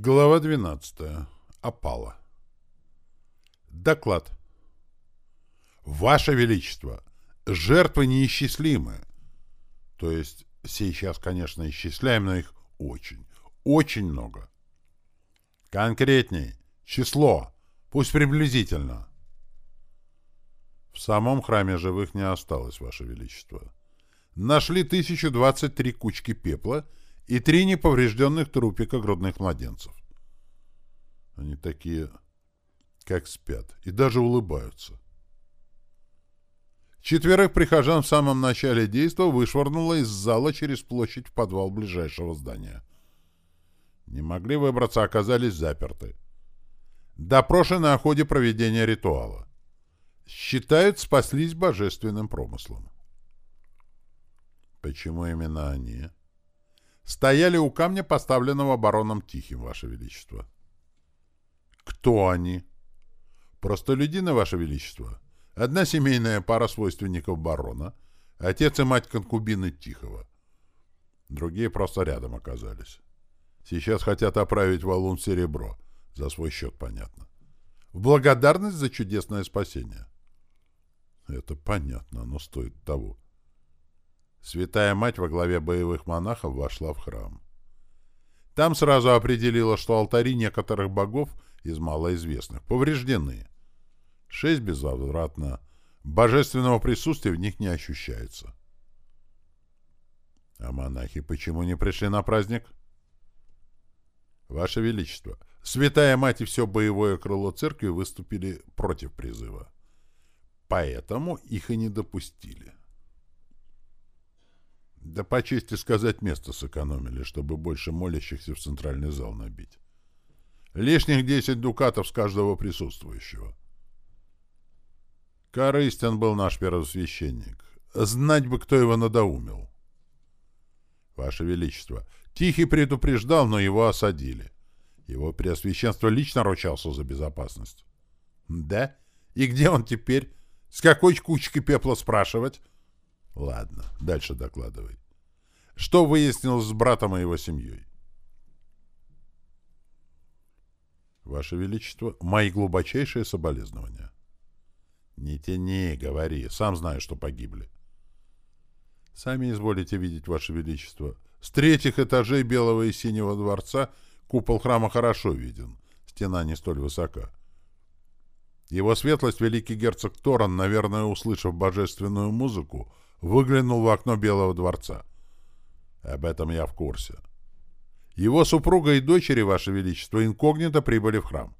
Глава 12. Опала. Доклад. Ваше Величество, жертвы неисчислимы. То есть сейчас, конечно, исчисляем, но их очень, очень много. Конкретней. Число. Пусть приблизительно. В самом храме живых не осталось, Ваше Величество. Нашли 1023 кучки пепла и три неповрежденных трупика грудных младенцев. Они такие, как спят, и даже улыбаются. Четверых прихожан в самом начале действа вышвырнуло из зала через площадь в подвал ближайшего здания. Не могли выбраться, оказались заперты. Допрошены о ходе проведения ритуала. Считают, спаслись божественным промыслом. Почему именно они? Стояли у камня, поставленного бароном Тихим, Ваше Величество. Кто они? Простолюдины, Ваше Величество. Одна семейная пара свойственников барона, отец и мать конкубины Тихого. Другие просто рядом оказались. Сейчас хотят оправить валун серебро. За свой счет, понятно. В благодарность за чудесное спасение. Это понятно, но стоит того. Святая Мать во главе боевых монахов вошла в храм. Там сразу определила, что алтари некоторых богов из малоизвестных повреждены. Шесть безвозвратно. Божественного присутствия в них не ощущается. А монахи почему не пришли на праздник? Ваше Величество, Святая Мать и все боевое крыло церкви выступили против призыва. Поэтому их и не допустили. Да по чести сказать, место сэкономили, чтобы больше молящихся в центральный зал набить. Лишних десять дукатов с каждого присутствующего. Корыстен был наш первосвященник. Знать бы, кто его надоумил. Ваше Величество, Тихий предупреждал, но его осадили. Его Преосвященство лично ручался за безопасность. Да? И где он теперь? С какой кучкой пепла спрашивать? Ладно, дальше докладывай. Что выяснилось с братом и его семьей? Ваше Величество, мои глубочайшие соболезнования. Не тяни, говори. Сам знаю, что погибли. Сами изволите видеть, Ваше Величество. С третьих этажей Белого и Синего дворца купол храма хорошо виден. Стена не столь высока. Его светлость, великий герцог Торан, наверное, услышав божественную музыку, выглянул в окно Белого дворца. Об этом я в курсе. Его супруга и дочери, Ваше Величество, инкогнито прибыли в храм.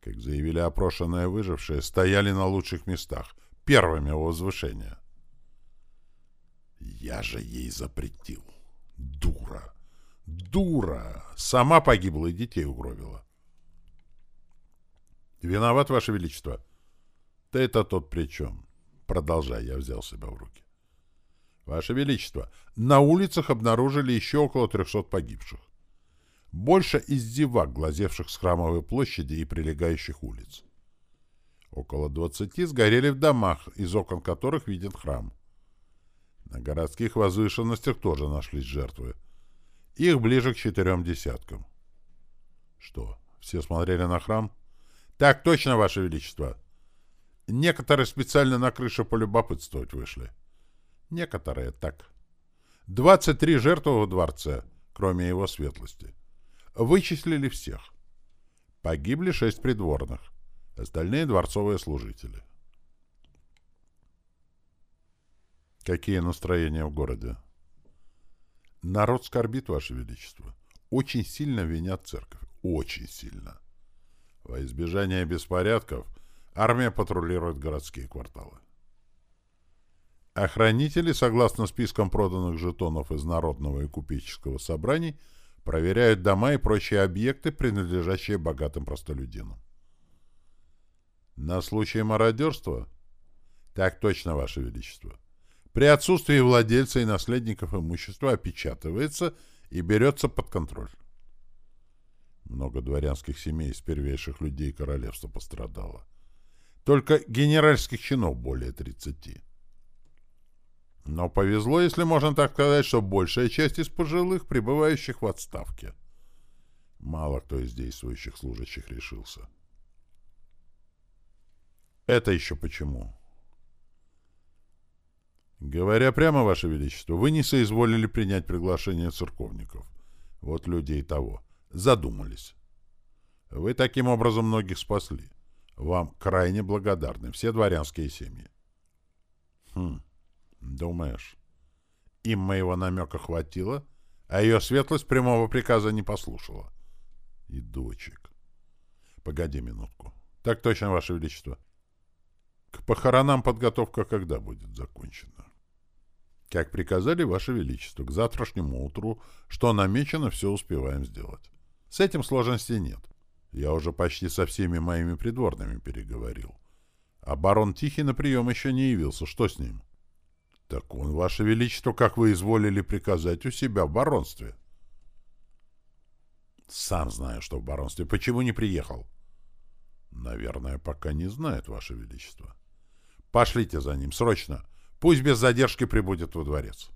Как заявили опрошенные выжившие, стояли на лучших местах, первыми у возвышения. Я же ей запретил. Дура! Дура! Сама погибла и детей угробила. Виноват, Ваше Величество. Ты это тот при чем? Продолжай, я взял себя в руки. Ваше Величество, на улицах обнаружили еще около 300 погибших. Больше из зевак, глазевших с храмовой площади и прилегающих улиц. Около 20 сгорели в домах, из окон которых виден храм. На городских возвышенностях тоже нашлись жертвы. Их ближе к четырем десяткам. Что, все смотрели на храм? Так точно, Ваше Величество. Некоторые специально на крышу полюбопытствовать вышли. Некоторые так. 23 жертвы во дворце, кроме его светлости. Вычислили всех. Погибли шесть придворных. Остальные дворцовые служители. Какие настроения в городе? Народ скорбит, Ваше Величество. Очень сильно винят церковь. Очень сильно. Во избежание беспорядков Армия патрулирует городские кварталы. Охранители, согласно спискам проданных жетонов из народного и купеческого собраний, проверяют дома и прочие объекты, принадлежащие богатым простолюдинам. На случай мародерства? Так точно, Ваше Величество. При отсутствии владельца и наследников имущества опечатывается и берется под контроль. Много дворянских семей из первейших людей королевства пострадало. Только генеральских чинов более 30. Но повезло, если можно так сказать, что большая часть из пожилых, пребывающих в отставке. Мало кто из действующих служащих решился. Это еще почему? Говоря прямо, Ваше Величество, вы не соизволили принять приглашение церковников. Вот людей того. Задумались. Вы таким образом многих спасли. Вам крайне благодарны все дворянские семьи. Хм, думаешь, им моего намека хватило, а ее светлость прямого приказа не послушала? И дочек. Погоди минутку. Так точно, Ваше Величество. К похоронам подготовка когда будет закончена? Как приказали, Ваше Величество, к завтрашнему утру, что намечено, все успеваем сделать. С этим сложностей нет. Я уже почти со всеми моими придворными переговорил. А барон Тихий на прием еще не явился. Что с ним? Так он, Ваше Величество, как вы изволили приказать у себя в баронстве. Сам знаю, что в баронстве. Почему не приехал? Наверное, пока не знает, Ваше Величество. Пошлите за ним, срочно. Пусть без задержки прибудет во дворец.